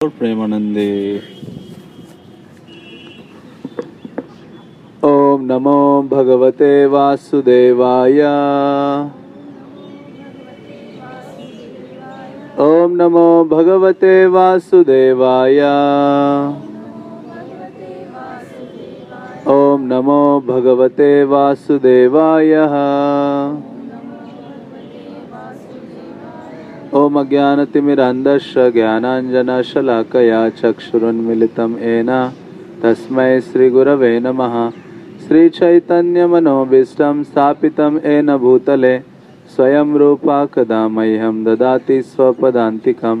प्रेमानंदे। ओम नमो भगवते वासुदेवाय। ओम नमो भगवते वासुदेवाय। ओम नमो भगवते वासुदेवाय। ॐ अज्ञानतिमिरन्धस्य ज्ञानाञ्जनशलाकया चक्षुरुन्मिलितं येन तस्मै श्रीगुरवे नमः। श्रीचैतन्यमनोभीष्टं स्थापितं येन भूतले। स्वयं रूपा कदा मह्यं ददाति स्वपदान्तिकं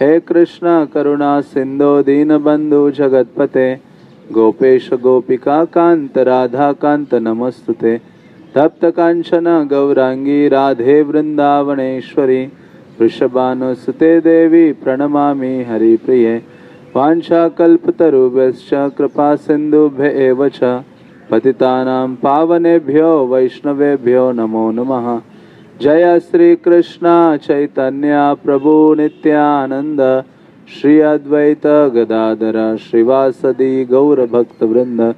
हे कृष्ण, करुणा, सिन्धो, दीनबन्धु, जगत्पते। गोपेश, गोपिका, कान्त राधाकान्त नमस्तु ते। तप्तकाञ्चन, गौराङ्गी, राधे, वृन्दावनेश्वरी। वृषभानुसुते देवी, प्रणमामि हरिप्रिये। वाञ्छाकल्पतरुभ्यश्च कृपा सिन्धुभ्य एव च। पतितानां पावनेभ्यो, वैष्णवेभ्यो नमो नमः। जय श्रीकृष्ण, चैतन्य प्रभु नित्यानन्द। श्री अद्वैत गदाधर श्रीवासदि गौरभक्तवृन्द।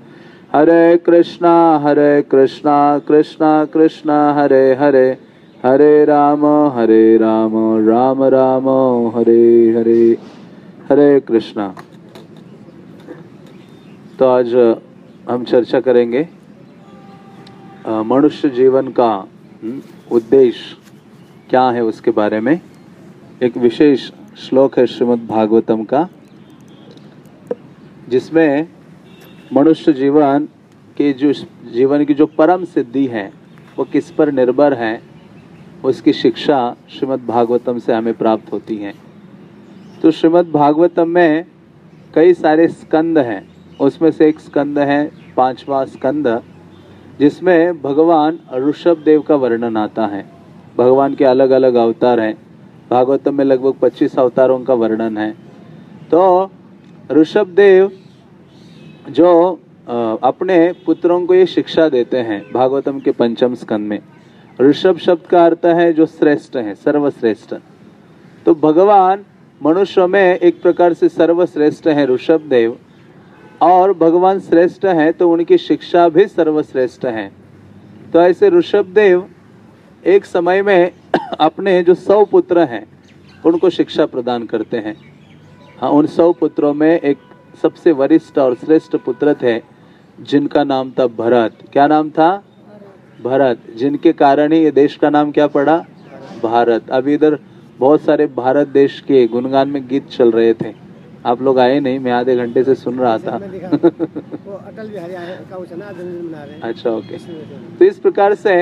हरे कृष्णा हरे कृष्णा कृष्णा कृष्णा, हरे हरे। हरे राम हरे राम राम राम हरे हरे हरे कृष्णा। तो आज हम चर्चा करेंगे मनुष्य जीवन का हम्म, उद्देश्य क्या है उसके बारे में। एक विशेष श्लोक है श्रीमद् भागवतम का जिसमें मनुष्य जीवन के जो जीवन की जो परम सिद्धि है वो किस पर निर्भर है उसकी शिक्षा श्रीमद् भागवतम से हमें प्राप्त होती है। तो श्रीमद् भागवतम में कई सारे स्कंद हैं। उसमें से एक स्कंद है, पांचवा स्कंद, जिसमें भगवान ऋषभ देव का वर्णन आता है। भगवान के अलग अलग अवतार हैं। भागवतम में लगभग 25 अवतारों का वर्णन है। तो ऋषभ देव जो अपने पुत्रों को ये शिक्षा देते हैं, भागवतम के पंचम स्कंद में। ऋषभ शब्द का अर्थ है जो श्रेष्ठ है, सर्वश्रेष्ठ। तो भगवान मनुष्य में एक प्रकार से सर्वश्रेष्ठ है ऋषभ देव, और भगवान श्रेष्ठ है तो उनकी शिक्षा भी सर्वश्रेष्ठ है। तो ऐसे ऋषभ देव एक समय में अपने जो सौ पुत्र हैं, उनको शिक्षा प्रदान करते हैं। हाँ उन सौ पुत्रों में एक सबसे वरिष्ठ और श्रेष्ठ पुत्र थे, जिनका नाम था भरत। क्या नाम था? भरत जिनके कारण ही ये देश का नाम क्या पड़ा? भारत। अभी इधर बहुत सारे भारत देश के गुणगान में गीत चल रहे थे। आप लोग आए नहीं मैं आधे घंटे से सुन रहा था। वो अटल बिहारी अच्छा ओके। तो इस प्रकार से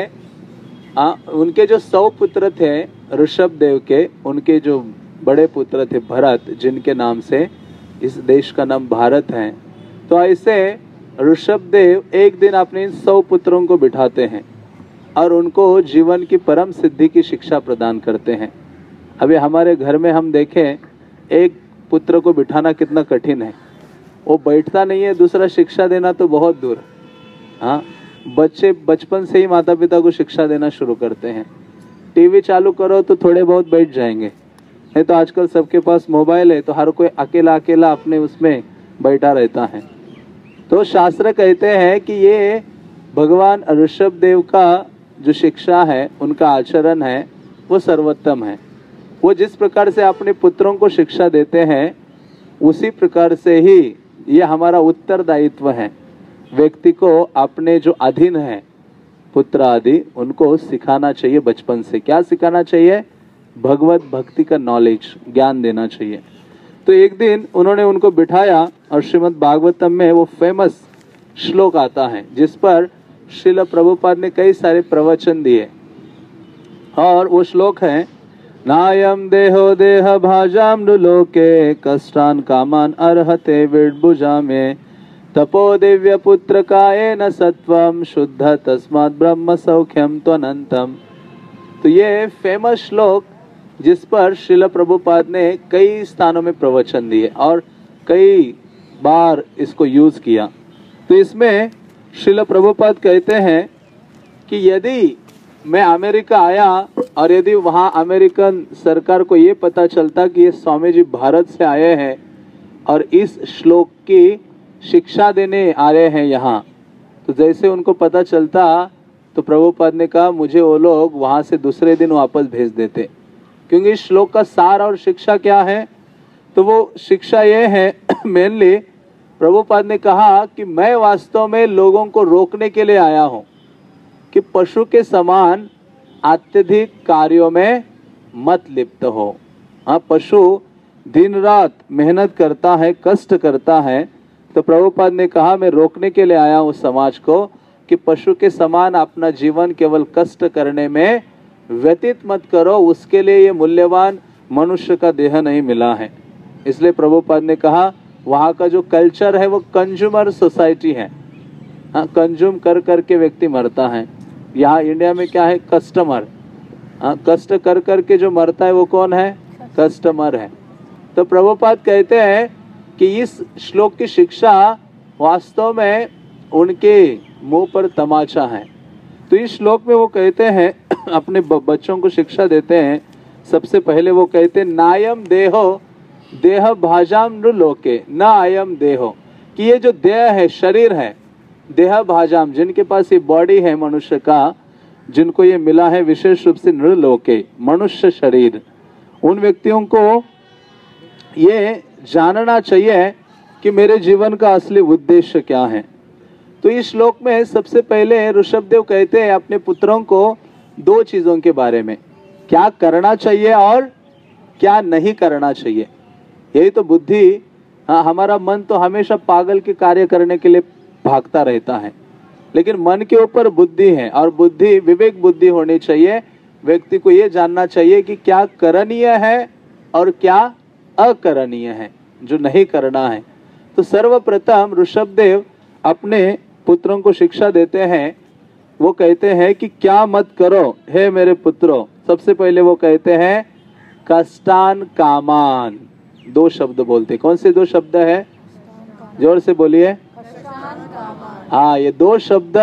आ, उनके जो सौ पुत्र थे ऋषभ देव के उनके जो बड़े पुत्र थे भरत जिनके नाम से इस देश का नाम भारत है। तो ऐसे ऋषभ देव एक दिन अपने इन सौ पुत्रों को बिठाते हैं और उनको जीवन की परम सिद्धि की शिक्षा प्रदान करते हैं। अभी हमारे घर में हम देखें, एक पुत्र को बिठाना कितना कठिन है। वो बैठता नहीं है, दूसरा शिक्षा देना तो बहुत दूर। हाँ बच्चे बचपन से ही माता पिता को शिक्षा देना शुरू करते हैं। टीवी चालू करो तो थोड़े बहुत बैठ जाएँगे। नहीं तो आजकल सबके पास मोबाइल है तो हर कोई अकेला अकेला अपने उसमें बैठा रहता है। तो शास्त्र कहते हैं कि ये भगवान ऋषभ देव का जो शिक्षा है, उनका आचरण है, वो सर्वोत्तम है। वो जिस प्रकार से अपने पुत्रों को शिक्षा देते हैं, उसी प्रकार से ही ये हमारा उत्तरदायित्व है। व्यक्ति को अपने जो अधीन है, पुत्र आदि, उनको सिखाना चाहिए बचपन से। क्या सिखाना चाहिए? भगवत भक्ति का नॉलेज ज्ञान देना चाहिए। तो एक दिन उन्होंने उनको बिठाया और श्रीमद् भागवतम में वो फ़ेमस श्लोक आता है, जिस पर श्रील प्रभुपाद ने कई सारे प्रवचन दिए। और वो श्लोक है नायम देहो देह भाजाम लोके, कष्टान कामान अर्हते विडभुजा में तपो दिव्य पुत्र काये न सत्वम शुद्ध तस्मात ब्रह्म सौख्यम त्वनंतम तो ये फ़ेमस श्लोक जिस पर श्रील प्रभुपाद ने कई स्थानों में प्रवचन दिए और कई बार इसको यूज़ किया। तो इसमें श्रील प्रभुपाद कहते हैं कि यदि मैं अमेरिका आया और यदि वहाँ अमेरिकन सरकार को ये पता चलता कि ये स्वामी जी भारत से आए हैं और इस श्लोक की शिक्षा देने आ रहे हैं यहाँ तो जैसे उनको पता चलता तो प्रभुपाद ने कहा, मुझे वो लोग वहाँ से दूसरे दिन वापस भेज देते। क्योंकि इस श्लोक का सार और शिक्षा क्या है? तो वो शिक्षा ये है मेनली प्रभुपाद ने कहा कि मैं वास्तव में लोगों को रोकने के लिए आया हूँ कि पशु के समान अत्यधिक कार्यों में मत लिप्त हो। हाँ पशु दिन रात मेहनत करता है, कष्ट करता है तो प्रभुपाद ने कहा, मैं रोकने के लिए आया हूँ समाज को कि पशु के समान अपना जीवन केवल कष्ट करने में व्यतीत मत करो, उसके लिए ये मूल्यवान मनुष्य का देह नहीं मिला है। इसलिए प्रभुपाद ने कहा, वहाँ का जो कल्चर है, वो कंज्यूमर सोसाइटी है। हाँ कंज्यूम कर करके व्यक्ति मरता है। यहाँ इंडिया में क्या है? कस्टमर हाँ कष्ट कर करके जो मरता है, वो कौन है? कस्टमर है। तो प्रभुपाद कहते हैं कि इस श्लोक की शिक्षा वास्तव में उनके मुँह पर तमाचा है। तो इस श्लोक में वो कहते हैं, अपने बच्चों को शिक्षा देते हैं। सबसे पहले वो कहते हैं, नायम देहो, देह भाजाम लोके न आयम देहो। कि ये जो देह है, शरीर है, देह भाजाम, जिनके पास ये बॉडी है मनुष्य का, जिनको ये मिला है विशेष रूप से नृलोके मनुष्य शरीर, उन व्यक्तियों को ये जानना चाहिए कि मेरे जीवन का असली उद्देश्य क्या है। तो इस श्लोक में सबसे पहले ऋषभदेव कहते हैं अपने पुत्रों को दो चीज़ों के बारे में। क्या करना चाहिए और क्या नहीं करना चाहिए? यही तो बुद्धि हाँ हमारा मन तो हमेशा पागल के कार्य करने के लिए भागता रहता है। लेकिन मन के ऊपर बुद्धि है और बुद्धि, विवेक बुद्धि होनी चाहिए। व्यक्ति को ये जानना चाहिए कि क्या करणीय है और क्या अकरणीय है, जो नहीं करना है। तो सर्वप्रथम ऋषभदेव अपने पुत्रों को शिक्षा देते हैं, वो कहते हैं कि क्या मत करो, हे मेरे पुत्रों। सबसे पहले वो कहते हैं, कष्टान कामान। दो शब्द बोलते कौन से दो शब्द है? ज़ोर से बोलिए। हाँ ये दो शब्द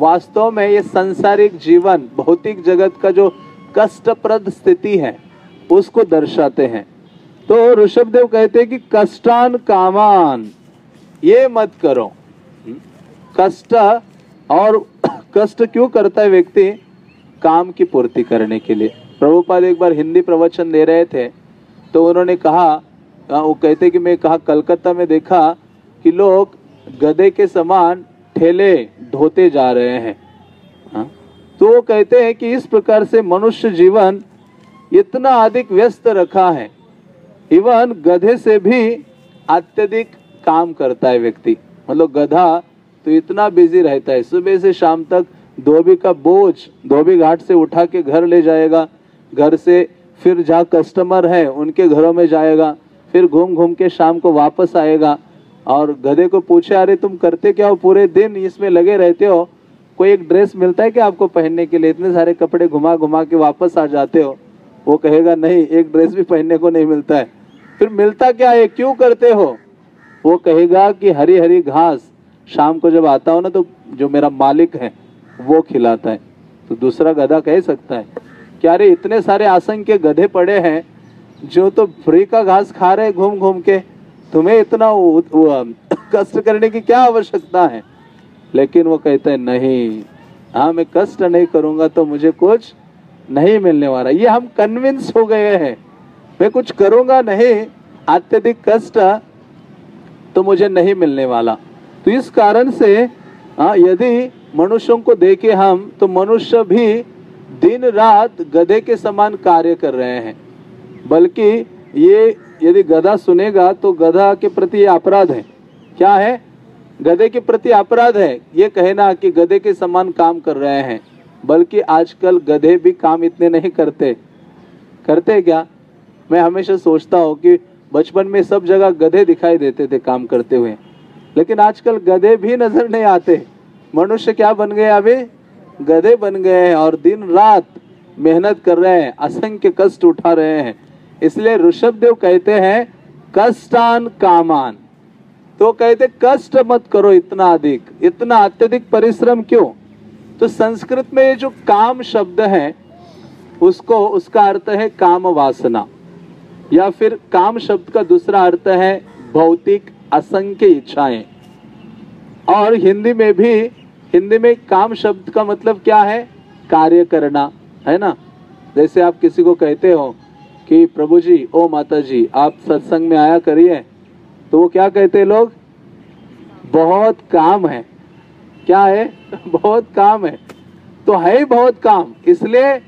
वास्तव में ये संसारिक जीवन, भौतिक जगत का जो कष्टप्रद स्थिति है, उसको दर्शाते हैं। तो ऋषभदेव कहते हैं कि कष्टान कामान, ये मत करो? कष्ट और कष्ट क्यों करता है व्यक्ति? काम की पूर्ति करने के लिए। प्रभुपाद एक बार हिंदी प्रवचन दे रहे थे तो उन्होंने कहा वो कहते कि मैं कहा, कलकत्ता में देखा कि लोग गधे के समान ठेले ढोते जा रहे हैं। हाँ? तो वो कहते हैं कि इस प्रकार से मनुष्य जीवन इतना अधिक व्यस्त रखा है। इवन गधे से भी अत्यधिक काम करता है व्यक्ति। मतलब गधा तो इतना बिज़ी रहता है। सुबह से शाम तक धोबी का बोझ धोबी घाट से उठा के घर ले जाएगा। घर से फिर जहाँ कस्टमर है, उनके घरों में जाएगा। फिर घूम घूम के शाम को वापस आएगा। और गधे को पूछे, अरे, तुम करते क्या हो? पूरे दिन इसमें लगे रहते हो? कोई एक ड्रेस मिलता है क्या आपको पहनने के लिए? इतने सारे कपड़े घुमा घुमा के वापस आ जाते हो? वो कहेगा, नहीं, एक ड्रेस भी पहनने को नहीं मिलता है। फिर, मिलता क्या है? क्यों करते हो? वो कहेगा कि, हरी हरी घास शाम को जब आता हो ना तो जो मेरा मालिक है, वो खिलाता है। तो दूसरा गधा कह सकता है, क्या अरे इतने सारे आसन के गधे पड़े हैं, जो तो फ्री का घास खा रहे घूम घूम के। तुम्हें इतना कष्ट करने की क्या आवश्यकता है? लेकिन वो कहते हैं, नहीं हाँ मैं कष्ट नहीं करूँगा तो मुझे कुछ नहीं मिलने वाला। ये हम कन्विंस हो गए हैं। मैं कुछ करूँगा नहीं, अत्यधिक कष्ट तो मुझे नहीं मिलने वाला। तो इस कारण से हाँ यदि मनुष्यों को देखे हम तो मनुष्य भी दिन रात गधे के समान कार्य कर रहे हैं। बल्कि ये यदि गधा सुनेगा तो गधा के प्रति अपराध है। क्या है? गधे के प्रति अपराध है। ये कहना कि गधे के समान काम कर रहे हैं। बल्कि आजकल गधे भी काम इतने नहीं करते। करते क्या? मैं हमेशा सोचता हूँ कि बचपन में सब जगह गधे दिखाई देते थे काम करते हुए। लेकिन आजकल गधे भी नज़र नहीं आते। मनुष्य क्या बन गए अभी? गधे बन गए हैं और दिन रात मेहनत कर रहे हैं, असंख्य कष्ट उठा रहे हैं। इसलिए ऋषभदेव कहते हैं, कष्टान कामान। तो कहते, कष्ट मत करो इतना अधिक। इतना अत्यधिक परिश्रम क्यों? तो संस्कृत में ये जो काम शब्द है, उसको, उसका अर्थ है काम वासना। या फिर काम शब्द का दूसरा अर्थ है, भौतिक असंख्य इच्छाएँ। और हिंदी में भी, हिंदी में काम शब्द का मतलब क्या है? कार्य करना, है ना? जैसे आप किसी को कहते हो कि प्रभु जी ओ माता जी आप सत्संग में आया करिए। तो वो क्या कहते हैं लोग? बहुत काम है। क्या है? बहुत काम है। तो है ही बहुत काम, इसलिए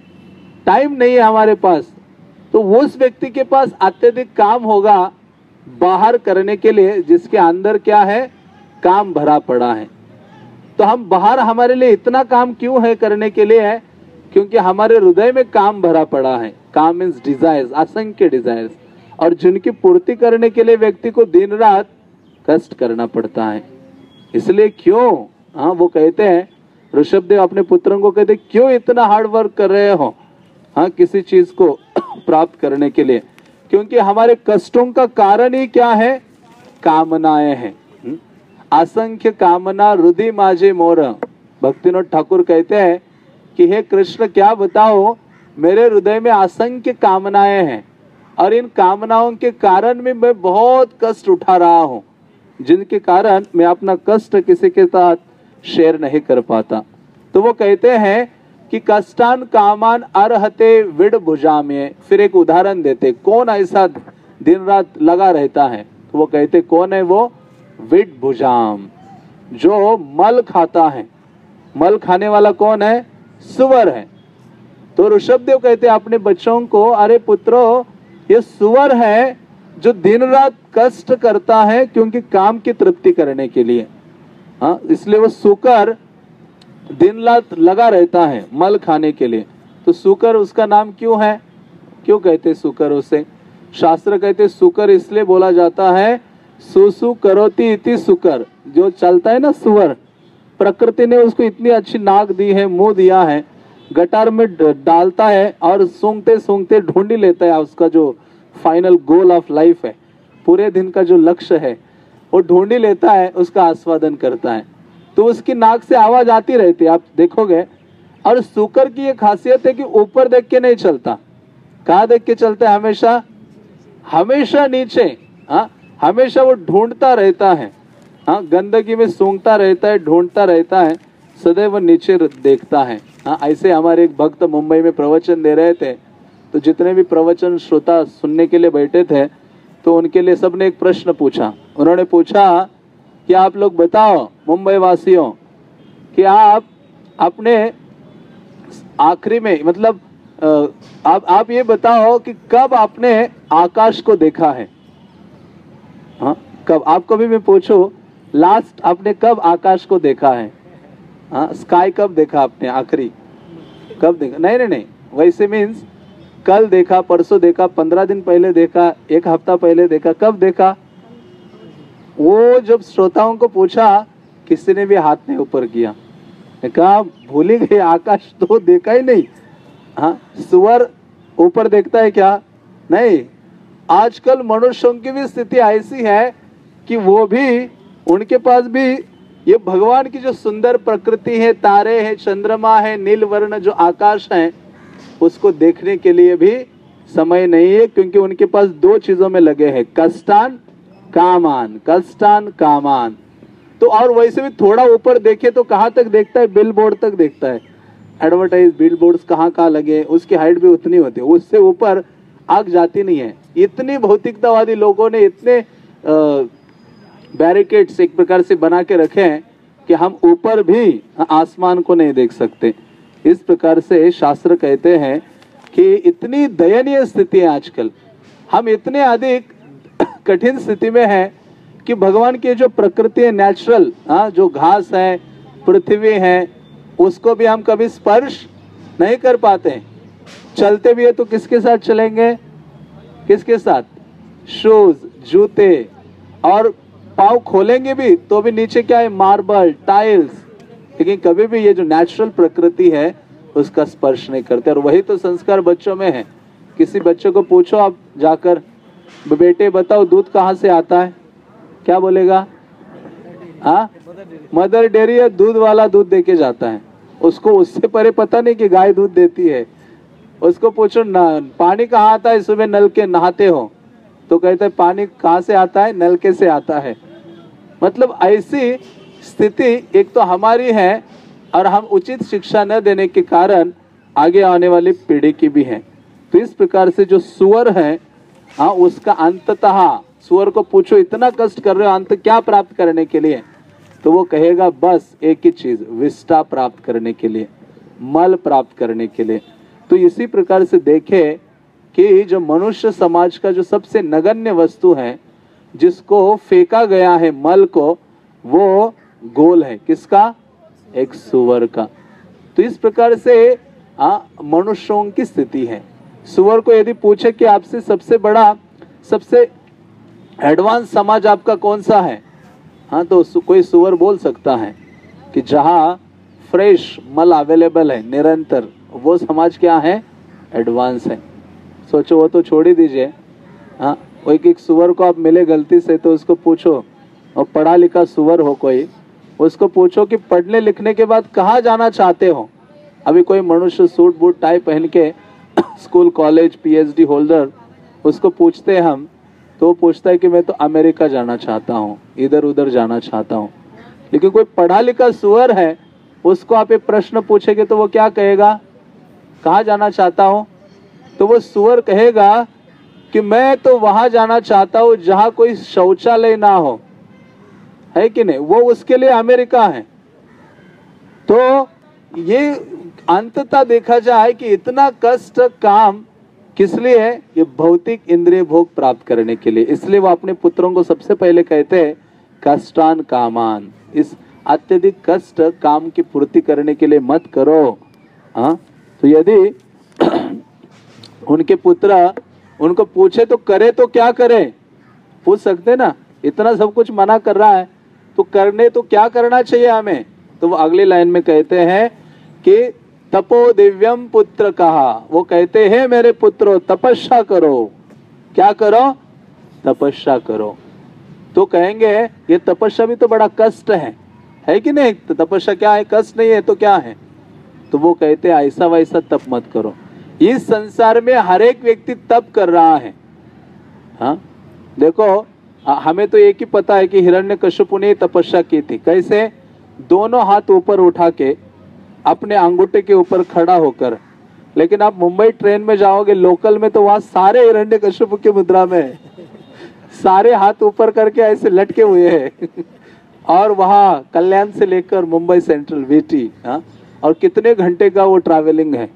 टाइम नहीं है हमारे पास। तो उस व्यक्ति के पास अत्यधिक काम होगा बाहर करने के लिए जिसके अंदर क्या है, काम भरा पड़ा है। तो हम बाहर हमारे लिए इतना काम क्यों है करने के लिए है? क्योंकि हमारे हृदय में काम भरा पड़ा है। काम मीन्स डिजायर्स असंख्य डिजायर्स और जिनकी पूर्ति करने के लिए व्यक्ति को दिन रात कष्ट करना पड़ता है। इसलिए क्यों? हाँ वो कहते हैं ऋषभ देव अपने पुत्रों को कहते क्यों इतना हार्ड वर्क कर रहे हो? हाँ किसी चीज़ को प्राप्त करने के लिए। क्योंकि हमारे कष्टों का कारण ही क्या है? कामनाएँ हैं। हम्म? असंख्य कामना रुधि माजे मोर। भक्तिनोद ठाकुर कहते हैं कि, हे कृष्ण, क्या बताओ? मेरे हृदय में असंख्य कामनाएँ हैं और इन कामनाओं के कारण भी मैं बहुत कष्ट उठा रहा हूँ। जिनके कारण मैं अपना कष्ट किसी के साथ शेयर नहीं कर पाता। तो वो कहते हैं कि कष्टान कामान अरहते विड भुजा में फिर एक उदाहरण देते, कौन ऐसा दिन रात लगा रहता है? तो वो कहते, कौन है वो? विड भुजाम, जो मल खाता है। मल खाने वाला कौन है? सुवर है। तो ऋषभ देव कहते, अपने बच्चों को, अरे पुत्रो, ये सुवर है जो दिन रात कष्ट करता है क्योंकि काम की तृप्ति करने के लिए। हाँ इसलिए वो सुकर दिन रात लगा रहता है मल खाने के लिए। तो सुकर उसका नाम क्यों है? क्यों कहते सुकर उसे? शास्त्र कहते सुकर इसलिए बोला जाता है सुसु करोती इति सुकर जो चलता है ना सुअर, प्रकृति ने उसको इतनी अच्छी नाक दी है, मुँह दिया है, गटार में डालता है और सूंघते सूंघते ढूंढी लेता है उसका जो फाइनल गोल ऑफ़ लाइफ है। पूरे दिन का जो लक्ष्य है, वो ढूंढी लेता है, उसका आस्वादन करता है। तो उसकी नाक से आवाज़ आती रहती है। आप देखोगे, और सुकर की ये खासियत है कि ऊपर देख के नहीं चलता। कहा देख के चलता हमेशा हमेशा नीचे हाँ हमेशा वो ढूंढता रहता है। हाँ गंदगी में सूंघता रहता है, ढूंढता रहता है, सदैव नीचे देखता है। हाँ ऐसे हमारे एक भक्त मुंबई में प्रवचन दे रहे थे। तो जितने भी प्रवचन श्रोता सुनने के लिए बैठे थे तो उनके लिए सबने एक प्रश्न पूछा। उन्होंने पूछा कि आप लोग बताओ मुंबई वासियों कि आप अपने आखिरी में मतलब आप आप ये बताओ कि कब आपने आकाश को देखा है? हाँ कब? आपको भी मैं पूछो लास्ट आपने कब आकाश को देखा है? हाँ स्काई कब देखा आपने? आखिरी। कब देखा? नहीं नहीं नहीं, वैसे मीन्स कल देखा, परसों देखा, पंद्रह दिन पहले देखा, एक हफ़्ता पहले देखा, कब देखा? वो जब श्रोताओं को पूछा किसी ने भी हाथ नहीं ऊपर किया? कहा, भूली गई आकाश तो देखा ही नहीं। हाँ सुअर ऊपर देखता है क्या? नहीं। आजकल मनुष्यों की भी स्थिति ऐसी है कि वो भी, उनके पास भी ये भगवान की जो सुंदर प्रकृति है, तारे हैं, चंद्रमा है, नील वर्ण जो आकाश है, उसको देखने के लिए भी समय नहीं है, क्योंकि उनके पास दो चीज़ों में लगे हैं, कष्टान, कामान। कष्टान, कामान। तो और वैसे भी थोड़ा ऊपर देखे तो कहाँ तक देखता है? बिल बोर्ड तक देखता है। एडवर्टाइज बिल बोर्ड कहाँ कहाँ लगे, उसकी हाइट भी उतनी होती है। उससे ऊपर आग जाती नहीं है। इतनी भौतिकतावादी लोगों ने इतने बैरिकेड्स एक प्रकार से बना के रखे हैं कि हम ऊपर भी आसमान को नहीं देख सकते। इस प्रकार से शास्त्र कहते हैं कि इतनी दयनीय स्थिति है आजकल। हम इतने अधिक कठिन स्थिति में है कि भगवान की जो प्रकृति है नेचुरल हाँ जो घास है, पृथ्वी है, उसको भी हम कभी स्पर्श नहीं कर पाते। चलते भी है तो किसके साथ चलेंगे? किसके साथ? शूज़ जूते, और पाव खोलेंगे भी तो भी नीचे क्या है? मार्बल टाइल्स लेकिन कभी भी ये जो नेचुरल प्रकृति है, उसका स्पर्श नहीं करते। और वही तो संस्कार बच्चों में है। किसी बच्चे को पूछो आप जाकर, बेटे, बताओ दूध कहाँ से आता है? क्या बोलेगा? हाँ मदर डेयरी है, दूध वाला दूध देके जाता है। उसको उससे परे पता नहीं कि गाय दूध देती है। उसको पूछो, ना, पानी कहाँ आता है? सुबह नल के नहाते हो। तो कहते हैं, पानी कहाँ से आता है? नलके से आता है। मतलब ऐसी स्थिति एक तो हमारी है और हम उचित शिक्षा न देने के कारण आगे आने वाली पीढ़ी की भी है। तो इस प्रकार से जो सुअर है हाँ उसका अंततः सुअर को पूछो, इतना कष्ट कर रहे हो, अंत क्या प्राप्त करने के लिए? तो वो कहेगा, बस, एक ही चीज़ विष्टा प्राप्त करने के लिए, मल प्राप्त करने के लिए। तो इसी प्रकार से देखे कि जो मनुष्य समाज का जो सबसे नगण्य वस्तु है, जिसको फेंका गया है मल को, वो गोल है। किसका? एक सुअर का। तो इस प्रकार से मनुष्यों की स्थिति है। सुअर को यदि पूछे कि आपसे सबसे बड़ा, सबसे एडवांस समाज आपका कौन सा है? हाँ तो कोई सुअर बोल सकता है कि जहाँ फ्रेश मल अवेलेबल है, निरंतर, वो समाज क्या है? एडवांस है। सोचो, वो तो छोड़ ही दीजिए। हाँ कोई एक सुअर को आप मिले गलती से तो उसको पूछो, और पढ़ा लिखा सुअर हो कोई, उसको पूछो कि पढ़ने लिखने के बाद कहाँ जाना चाहते हो? अभी कोई मनुष्य सूट बूट टाई पहन के, स्कूल, कॉलेज, पीएचडी होल्डर, उसको पूछते हम तो वो पूछता है कि मैं तो अमेरिका जाना चाहता हूँ इधर उधर जाना चाहता हूँ। लेकिन कोई पढ़ा लिखा सुअर है, उसको आप एक प्रश्न पूछेंगे तो वो क्या कहेगा? कहाँ जाना चाहता हूँ? तो वो सुअर कहेगा कि मैं तो वहाँ जाना चाहता हूँ जहाँ कोई शौचालय ना हो। है कि नहीं? वो उसके लिए अमेरिका है। तो ये अंततः देखा जाए कि इतना कष्ट काम किस लिए है? ये भौतिक इंद्रिय भोग प्राप्त करने के लिए। इसलिए वो अपने पुत्रों को सबसे पहले कहते हैं, कष्टान कामान। इस अत्यधिक कष्ट काम की पूर्ति करने के लिए मत करो। हाँ? तो यदि उनके पुत्र उनको पूछे तो करे तो क्या करे? पूछ सकते ना? इतना सब कुछ मना कर रहा है। तो करने तो क्या करना चाहिए हमें? तो वो अगली लाइन में कहते हैं कि तपो दिव्यम पुत्र कहा। वो कहते हैं, मेरे पुत्रो, तपस्या करो। क्या करो? तपस्या करो। तो कहेंगे, ये तपस्या भी तो बड़ा कष्ट है। है कि नहीं? तो तपस्या क्या है? कष्ट नहीं है तो क्या है? तो वो कहते ऐसा वैसा तप मत करो। इस संसार में हर एक व्यक्ति तप कर रहा है। हाँ? देखो हमें तो एक ही पता है कि हिरण्य कश्यप ने तपस्या की थी। कैसे? दोनों हाथ ऊपर उठा के अपने अंगूठे के ऊपर खड़ा होकर। लेकिन आप मुंबई ट्रेन में जाओगे लोकल में तो वहाँ सारे हिरण्य कश्यप की मुद्रा में सारे हाथ ऊपर करके ऐसे लटके हुए हैं। और वहाँ कल्याण से लेकर मुंबई सेंट्रल वीटी हाँ? और कितने घंटे का वो ट्रैवलिंग है?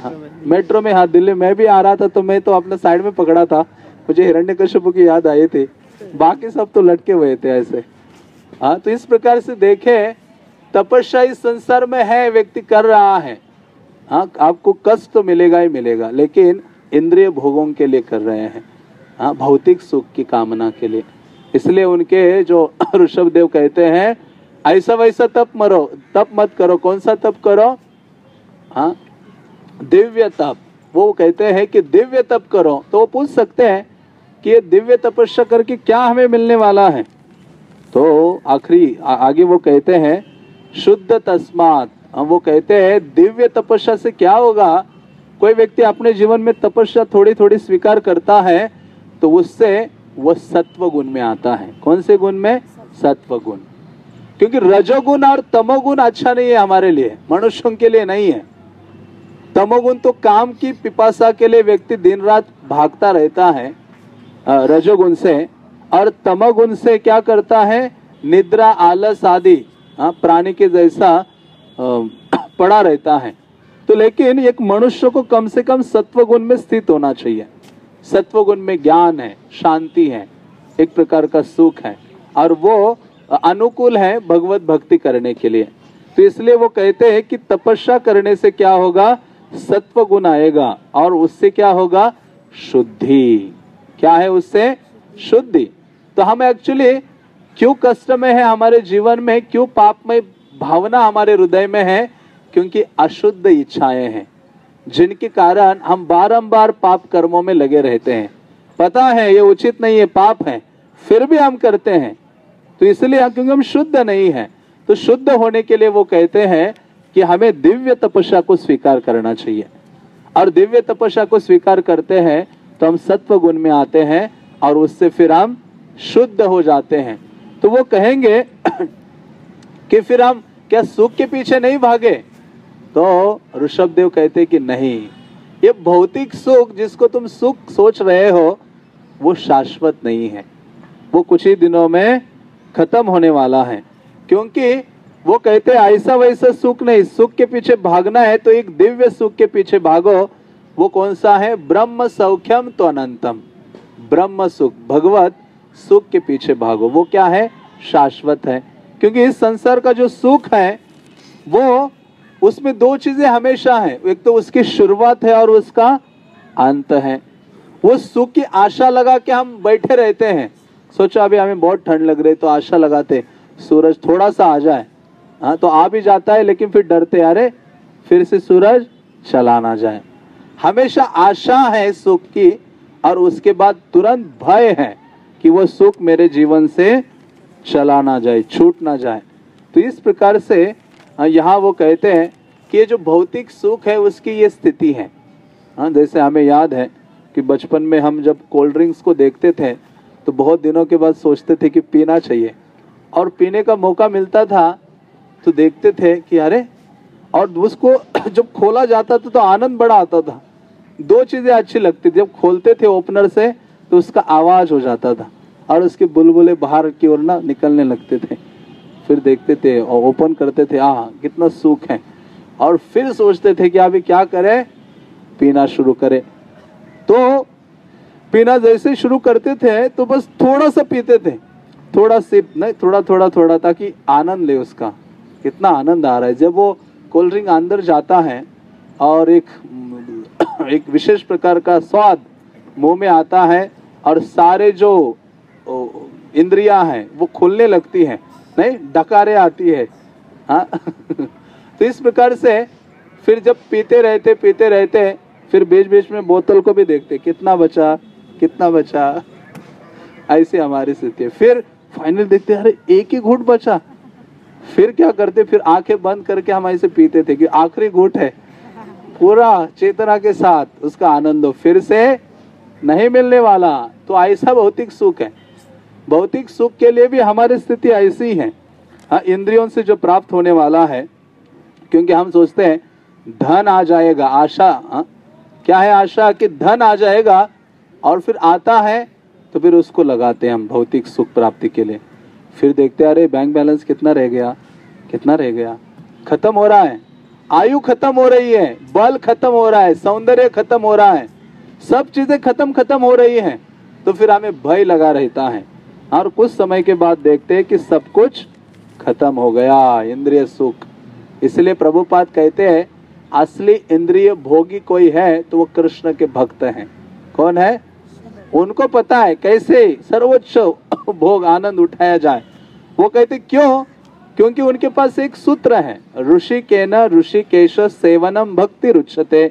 हाँ, मेट्रो में हाँ दिल्ली में भी आ रहा था तो मैं तो अपने साइड में पकड़ा था। मुझे हिरण्य कश्यप की याद आई थी। बाकी सब तो लटके हुए थे ऐसे। हाँ तो इस प्रकार से देखे तपस्या इस संसार में है, व्यक्ति कर रहा है। हाँ आपको कष्ट तो मिलेगा ही मिलेगा, लेकिन इंद्रिय भोगों के लिए कर रहे हैं। हाँ भौतिक सुख की कामना के लिए। इसलिए उनके जो ऋषभ देव कहते हैं, ऐसा वैसा तप मरो, तप मत करो, कौन सा तप करो? हाँ दिव्य तप। वो कहते हैं कि दिव्य तप करो। तो वो पूछ सकते हैं कि ये दिव्य तपस्या करके क्या हमें मिलने वाला है? तो आखिरी आगे वो कहते हैं शुद्ध तस्मात। हम वो कहते हैं, दिव्य तपस्या से क्या होगा? कोई व्यक्ति अपने जीवन में तपस्या थोड़ी थोड़ी स्वीकार करता है तो उससे वो सत्व गुण में आता है। कौन से गुण में? सत्व गुण क्योंकि रजोगुण और तमोगुण अच्छा नहीं है हमारे लिए, मनुष्यों के लिए नहीं है। तमोगुण तो काम की पिपासा के लिए व्यक्ति दिन रात भागता रहता है रजोगुण से, और तमोगुण से क्या करता है? निद्रा, आलस आदि। प्राणी के जैसा पड़ा रहता है। तो लेकिन एक मनुष्य को कम से कम सत्व गुण में स्थित होना चाहिए। सत्व गुण में ज्ञान है, शांति है, एक प्रकार का सुख है, और वो अनुकूल है भगवत भक्ति करने के लिए। तो इसलिए वो कहते हैं कि तपस्या करने से क्या होगा? सत्व गुण आएगा, और उससे क्या होगा? शुद्धि। क्या है उससे? शुद्धि। तो हम एक्चुअली क्यों कष्ट में है हमारे जीवन में? क्यों पाप में भावना हमारे हृदय में है? क्योंकि अशुद्ध इच्छाएँ हैं, जिनके कारण हम बारंबार पाप कर्मों में लगे रहते हैं। पता है, ये उचित नहीं है, पाप है, फिर भी हम करते हैं। तो इसलिए क्योंकि हम शुद्ध नहीं है तो शुद्ध होने के लिए वो कहते हैं कि हमें दिव्य तपस्या को स्वीकार करना चाहिए। और दिव्य तपस्या को स्वीकार करते हैं तो हम सत्व गुण में आते हैं, और उससे फिर हम शुद्ध हो जाते हैं। तो वो कहेंगे कि फिर हम, क्या सुख के पीछे नहीं भागे? तो ऋषभ देव कहते कि नहीं, ये भौतिक सुख जिसको तुम सुख सोच रहे हो, वो शाश्वत नहीं है। वो कुछ ही दिनों में खत्म होने वाला है। क्योंकि वो कहते ऐसा वैसा सुख नहीं, सुख के पीछे भागना है तो एक दिव्य सुख के पीछे भागो। वो कौन सा है? ब्रह्म सौख्यम तो अनंतम। ब्रह्म सुख, भगवत सुख के पीछे भागो। वो क्या है? शाश्वत है। क्योंकि इस संसार का जो सुख है, वो उसमें दो चीज़ें हमेशा है। एक तो उसकी शुरुआत है और उसका अंत है। वो सुख की आशा लगा के हम बैठे रहते हैं। सोचो, अभी हमें बहुत ठंड लग रही तो आशा लगाते। सूरज थोड़ा सा आ जाए। हाँ तो आ भी जाता है, लेकिन फिर डरते, अरे, फिर से सूरज चला ना जाए। हमेशा आशा है सुख की, और उसके बाद तुरंत भय है। कि वो सुख मेरे जीवन से चला ना जाए, छूट ना जाए। तो इस प्रकार से यहाँ वो कहते हैं कि ये जो भौतिक सुख है, उसकी ये स्थिति है। हाँ जैसे हमें याद है कि बचपन में हम जब कोल्ड ड्रिंक्स को देखते थे तो बहुत दिनों के बाद सोचते थे कि पीना चाहिए। और पीने का मौका मिलता था तो देखते थे कि अरे, और उसको जब खोला जाता था तो आनंद बड़ा आता था। दो चीज़ें अच्छी लगती थी। जब खोलते थे ओपनर से तो उसका आवाज़ हो जाता था। और उसके बुलबुले बाहर की ओर ना निकलने लगते थे। फिर देखते थे और ओपन करते थे आ कितना सुख है। और फिर सोचते थे कि अभी क्या करें? पीना शुरू करें। तो पीना जैसे शुरू करते थे तो बस थोड़ा सा पीते थे। थोड़ा सिप, नहीं, थोड़ा थोड़ा थोड़ा, ताकि आनंद ले उसका। कितना आनंद आ रहा है। जब वो कोल्ड ड्रिंक अंदर जाता है और एक एक विशेष प्रकार का स्वाद मुँह में आता है और सारे जो इंद्रिया हैं, वो खुलने लगती हैं, नहीं, डकारे आती है हाँ? तो इस प्रकार से फिर जब पीते रहते पीते रहते, फिर बीच बीच में बोतल को भी देखते, कितना बचा कितना बचा। ऐसी हमारी स्थिति है। फिर फाइनल देखते अरे, एक ही घूट बचा। फिर क्या करते, फिर आँखें बंद करके हम ऐसे पीते थे कि आखिरी घूट है। पूरा चेतना के साथ उसका आनंद हो। फिर से नहीं मिलने वाला तो ऐसा भौतिक सुख है। भौतिक सुख के लिए भी हमारी स्थिति ऐसी है। हाँ इंद्रियों से जो प्राप्त होने वाला है, क्योंकि हम सोचते हैं, धन आ जाएगा, आशा, हा? क्या है आशा कि धन आ जाएगा और फिर आता है तो फिर उसको लगाते हैं हम भौतिक सुख प्राप्ति के लिए। फिर देखते हैं, अरे बैंक बैलेंस कितना रह गया, कितना रह गया? खत्म हो रहा है। आयु खत्म हो रही है, बल खत्म हो रहा है, सौंदर्य खत्म हो रहा है, सब चीज़ें खत्म खत्म हो रही हैं तो फिर हमें भय लगा रहता है। और कुछ समय के बाद देखते हैं कि सब कुछ खत्म हो गया, इंद्रिय सुख। इसलिए प्रभुपाद कहते हैं, असली इंद्रिय भोगी कोई है तो वो कृष्ण के भक्त हैं। कौन है? उनको पता है कैसे सर्वोच्च भोग आनंद उठाया जाए। वो कहते, क्यों? क्योंकि उनके पास एक सूत्र है ऋषि के न ऋषि केश सेवनम भक्ति रुचते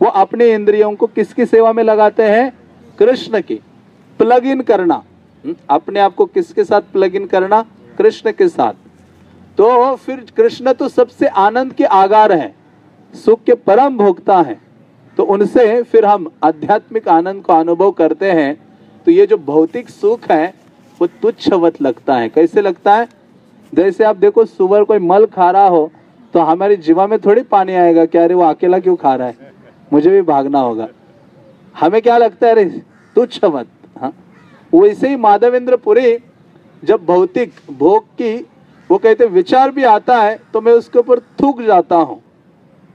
वो अपने इंद्रियों को किसकी सेवा में लगाते हैं? कृष्ण की। प्लग इन करना। अपने आप को किसके साथ प्लग इन करना? कृष्ण के साथ। तो फिर कृष्ण तो सबसे आनंद के आगार है, सुख के परम भोक्ता है। तो उनसे फिर हम आध्यात्मिक आनंद को अनुभव करते हैं। तो ये जो भौतिक सुख है, वो तुच्छवत लगता है। कैसे लगता है? जैसे आप देखो सुबह कोई मल खा रहा हो तो हमारी जीवा में थोड़ी पानी आएगा क्या अरे वो अकेला क्यों खा रहा है? मुझे भी भागना होगा। हमें क्या लगता है? अरे, तुच्छवत। वैसे ही माधवेंद्र पुरी जब भौतिक, भोग की, वो कहते विचार भी आता है तो मैं उसके ऊपर थूक जाता हूँ।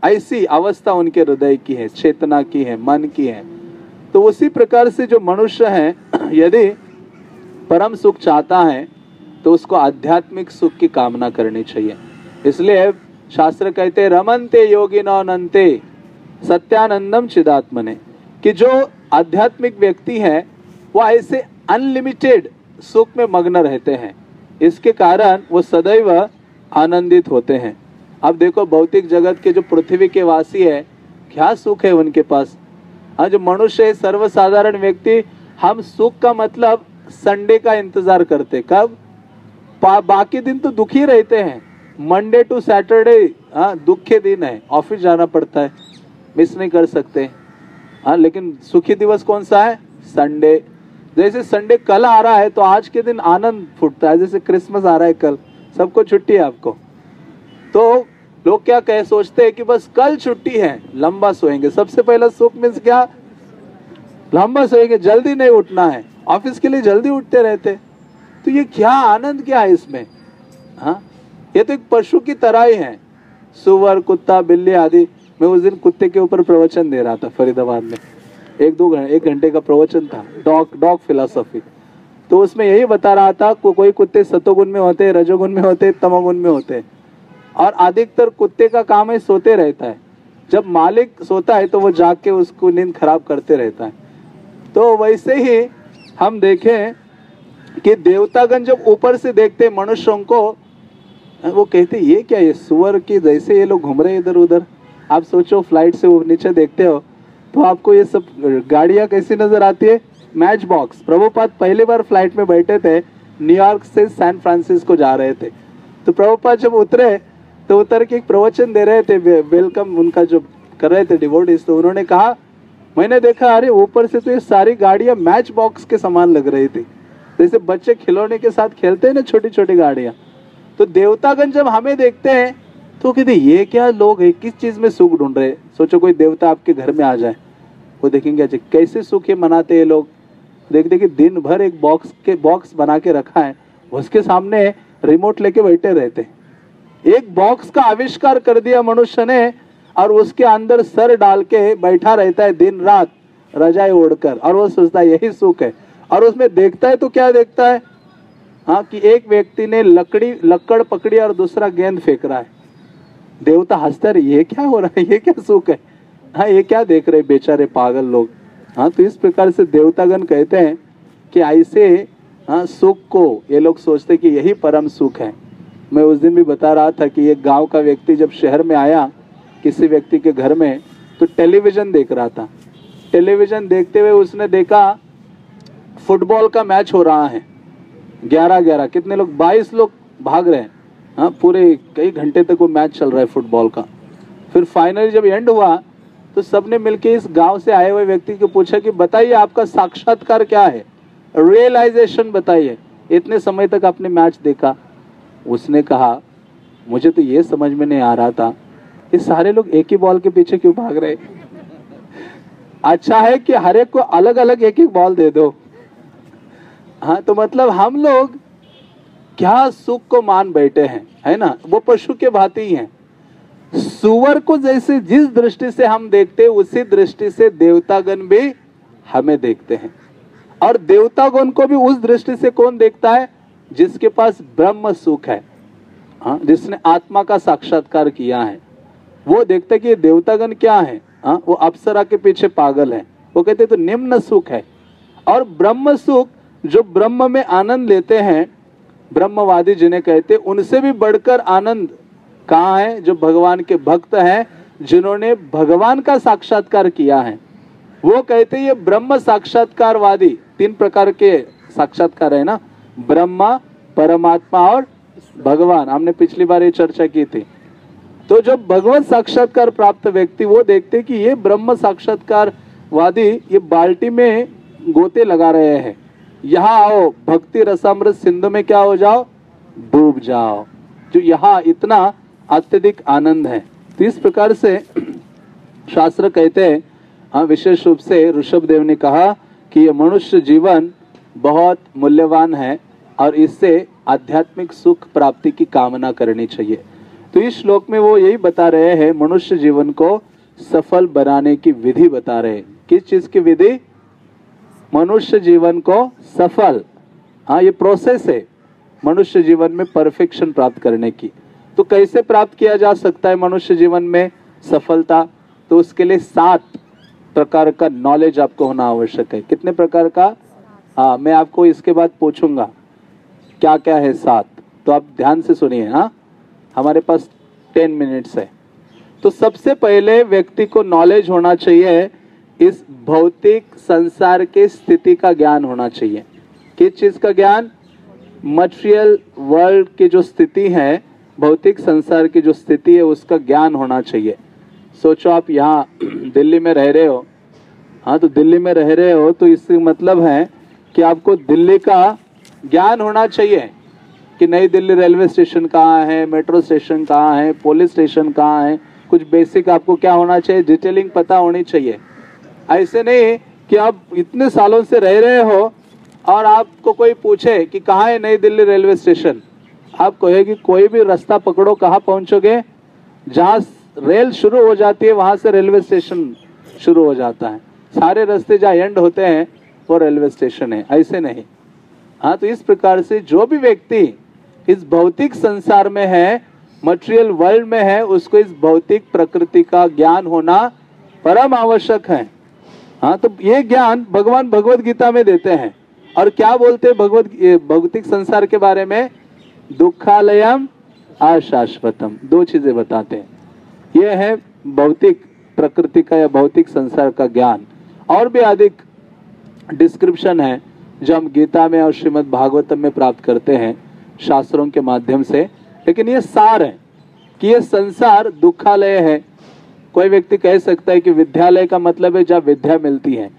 ऐसी अवस्था उनके हृदय की है, चेतना की है, मन की है। तो उसी प्रकार से जो मनुष्य है, यदि परम सुख चाहता है तो उसको आध्यात्मिक सुख की कामना करनी चाहिए। इसलिए शास्त्र कहते रमनते योगी नंते सत्यानंदम चिदात्मने। कि जो आध्यात्मिक व्यक्ति है, वो ऐसे अनलिमिटेड सुख में मग्न रहते हैं। इसके कारण वो सदैव आनंदित होते हैं। अब देखो, भौतिक जगत के जो पृथ्वी के वासी है, क्या सुख है उनके पास? हाँ जो मनुष्य है, सर्वसाधारण व्यक्ति, हम सुख का मतलब संडे का इंतज़ार करते। कब? बाकी दिन तो दुखी रहते हैं। मंडे टू सैटरडे हाँ दुख दिन है। ऑफ़िस जाना पड़ता है। मिस नहीं कर सकते। हाँ लेकिन सुखी दिवस कौन सा है? संडे जैसे संडे कल आ रहा है तो आज के दिन आनंद फूटता है। जैसे क्रिसमस आ रहा है कल, सबको छुट्टी है आपको। तो लोग क्या कहे, सोचते हैं कि बस कल छुट्टी है, लंबा सोएँगे। सबसे पहला सुख मीन्स क्या? लंबा सोएँगे, जल्दी नहीं उठना है। ऑफ़िस के लिए जल्दी उठते रहते। तो ये क्या आनंद क्या है इसमें? हाँ? ये तो एक पशु की तरह ही है। सुअर, कुत्ता, बिल्ली आदि। मैं उस दिन कुत्ते के ऊपर प्रवचन दे रहा था फरीदाबाद में। एक दो घंटे एक घंटे का प्रवचन था डॉग डॉग फिलोसफी। तो उसमें यही बता रहा था को, कोई कुत्ते सतोगुण में होते रजोगुण में होते तमोगुण में होते। और अधिकतर कुत्ते का काम है सोते रहता है। जब मालिक सोता है तो वो जाग के उसको नींद खराब करते रहता है। तो वैसे ही हम देखें कि देवतागण जब ऊपर से देखते मनुष्यों को वो कहते ये क्या ये सुअर की जैसे ये लोग घूम रहे इधर उधर आप सोचो फ़्लाइट से वो नीचे देखते हो तो आपको ये सब गाड़ियाँ कैसी नज़र आती है? मैच बॉक्स प्रभुपाद पहली बार फ़्लाइट में बैठे थे न्यूयॉर्क से सैन फ्रांसिस्को जा रहे थे। तो प्रभुपाद जब उतरे तो उतर के एक प्रवचन दे रहे थे वेलकम उनका जो कर रहे थे डिवोटिस तो उन्होंने कहा, मैंने देखा, अरे, ऊपर से तो ये सारी गाड़ियाँ मैच बॉक्स के समान लग रही थी। जैसे बच्चे खिलौने के साथ खेलते हैं ना छोटी छोटी गाड़ियाँ। तो देवतागण जब हमें देखते हैं तो कहते ये क्या लोग है? किस चीज़ में सुख ढूंढ रहे सोचो कोई देवता आपके घर में आ जाए, वो देखेंगे अच्छा कैसे सुख ये मनाते हैं लोग? देखते कि दिन भर एक बॉक्स के बॉक्स बना के रखा है, उसके सामने रिमोट लेके बैठे रहते एक बॉक्स का आविष्कार कर दिया मनुष्य ने और उसके अंदर सर डाल के बैठा रहता है दिन रात, रजाई ओढ़कर, और वो सोचता है, यही सुख है। और उसमें देखता है तो क्या देखता है? हाँ कि एक व्यक्ति ने लकड़ी, लकड़ पकड़ी और दूसरा गेंद फेंक रहा है। देवता हँसते रहे, ये क्या हो रहा है? ये क्या सुख है? हाँ ये क्या देख रहे बेचारे पागल लोग? हाँ तो इस प्रकार से देवतागण कहते हैं कि ऐसे हाँ सुख को ये लोग सोचते कि यही परम सुख है। मैं उस दिन भी बता रहा था कि एक गाँव का व्यक्ति जब शहर में आया, किसी व्यक्ति के घर में तो टेलीविज़न देख रहा था। टेलीविज़न देखते हुए उसने देखा, फुटबॉल का मैच हो रहा है। ग्यारह ग्यारह कितने लोग, बाईस लोग भाग रहे हैं। हाँ पूरे कई घंटे तक वो मैच चल रहा है फुटबॉल का। फिर फाइनली जब एंड हुआ तो सबने मिलके इस गाँव से आए हुए व्यक्ति को पूछा कि बताइए, आपका साक्षात्कार क्या है? रियलाइजेशन बताइए। इतने समय तक आपने मैच देखा। उसने कहा, मुझे तो ये समझ में नहीं आ रहा था ये सारे लोग एक ही बॉल के पीछे क्यों भाग रहे अच्छा है कि हर एक को अलग अलग एक एक बॉल दे दो। हाँ तो मतलब हम लोग क्या सुख को मान बैठे हैं, है ना? वो पशु के भांति ही। हैं सुअर को जैसे जिस दृष्टि से हम देखते हैं, उसी दृष्टि से देवतागण भी हमें देखते हैं। और देवतागण को भी उस दृष्टि से कौन देखता है? जिसके पास ब्रह्म सुख है। हाँ जिसने आत्मा का साक्षात्कार किया है। वो देखते कि देवतागण क्या है। हाँ वो अप्सरा के पीछे पागल है। वो कहते तो निम्न सुख है। और ब्रह्म सुख, जो ब्रह्म में आनंद लेते हैं ब्रह्मवादी जिन्हें कहते, उनसे भी बढ़कर आनंद कहा है? जो भगवान के भक्त हैं, जिन्होंने भगवान का साक्षात्कार किया है। वो कहते, ये ब्रह्म साक्षात्कारवादी। तीन प्रकार के साक्षात्कार है ना? ब्रह्मा, परमात्मा और भगवान। हमने पिछली बार ये चर्चा की थी। तो जो भगवत साक्षात्कार प्राप्त व्यक्ति, वो देखते कि ये ब्रह्म साक्षात्कारवादी ये बाल्टी में गोते लगा रहे हैं। यहाँ आओ, भक्ति रसामृत सिंधु में क्या हो जाओ? डूब जाओ। जो यहाँ इतना अत्यधिक आनंद है। तो इस प्रकार से शास्त्र कहते हैं हाँ विशेष रूप से ऋषभ देव ने कहा कि ये मनुष्य जीवन बहुत मूल्यवान है और इससे आध्यात्मिक सुख प्राप्ति की कामना करनी चाहिए। तो इस श्लोक में वो यही बता रहे हैं, मनुष्य जीवन को सफल बनाने की विधि बता रहे हैं। किस चीज़ की विधि? मनुष्य जीवन को सफल हाँ ये प्रोसेस है, मनुष्य जीवन में परफेक्शन प्राप्त करने की। तो कैसे प्राप्त किया जा सकता है मनुष्य जीवन में सफलता? तो उसके लिए सात प्रकार का नॉलेज आपको होना आवश्यक है। कितने प्रकार का? हाँ मैं आपको इसके बाद पूछूँगा क्या क्या है सात? तो आप ध्यान से सुनिए हाँ। हमारे पास टेन मिनट्स है। तो सबसे पहले व्यक्ति को नॉलेज होना चाहिए इस भौतिक संसार के स्थिति का ज्ञान होना चाहिए। किस चीज़ का ज्ञान? मटेरियल वर्ल्ड की जो स्थिति है, भौतिक संसार की जो स्थिति है, उसका ज्ञान होना चाहिए। सोचो आप यहाँ दिल्ली में रह रहे हो। हाँ तो दिल्ली में रह रहे हो तो इससे मतलब है कि आपको दिल्ली का ज्ञान होना चाहिए कि नई दिल्ली रेलवे स्टेशन कहाँ है मेट्रो स्टेशन कहाँ है पुलिस स्टेशन कहाँ है। कुछ बेसिक आपको क्या होना चाहिए? डिटेलिंग पता होनी चाहिए। ऐसे नहीं कि आप इतने सालों से रह रहे हो और आपको कोई पूछे कि कहाँ है नई दिल्ली रेलवे स्टेशन? आप कहेगी कोई भी रास्ता पकड़ो, कहाँ पहुंचोगे? जहाँ रेल शुरू हो जाती है, वहाँ से रेलवे स्टेशन शुरू हो जाता है। सारे रास्ते जहाँ एंड होते हैं, वो रेलवे स्टेशन है। ऐसे नहीं। हाँ तो इस प्रकार से जो भी व्यक्ति इस भौतिक संसार में है मटेरियल वर्ल्ड में है, उसको इस भौतिक प्रकृति का ज्ञान होना परम आवश्यक है। हाँ तो ये ज्ञान भगवान भगवत गीता में देते हैं। और क्या बोलते हैं भगवत भौतिक संसार के बारे में? दुखालयम अशाश्वतम। दो चीज़ें बताते हैं। यह है भौतिक प्रकृति का या भौतिक संसार का ज्ञान। और भी अधिक डिस्क्रिप्शन है, जो हम गीता में और श्रीमद् भागवतम में प्राप्त करते हैं, शास्त्रों के माध्यम से। लेकिन ये सार है कि ये संसार दुखालय है। कोई व्यक्ति कह सकता है कि विद्यालय का मतलब है जहाँ विद्या मिलती है।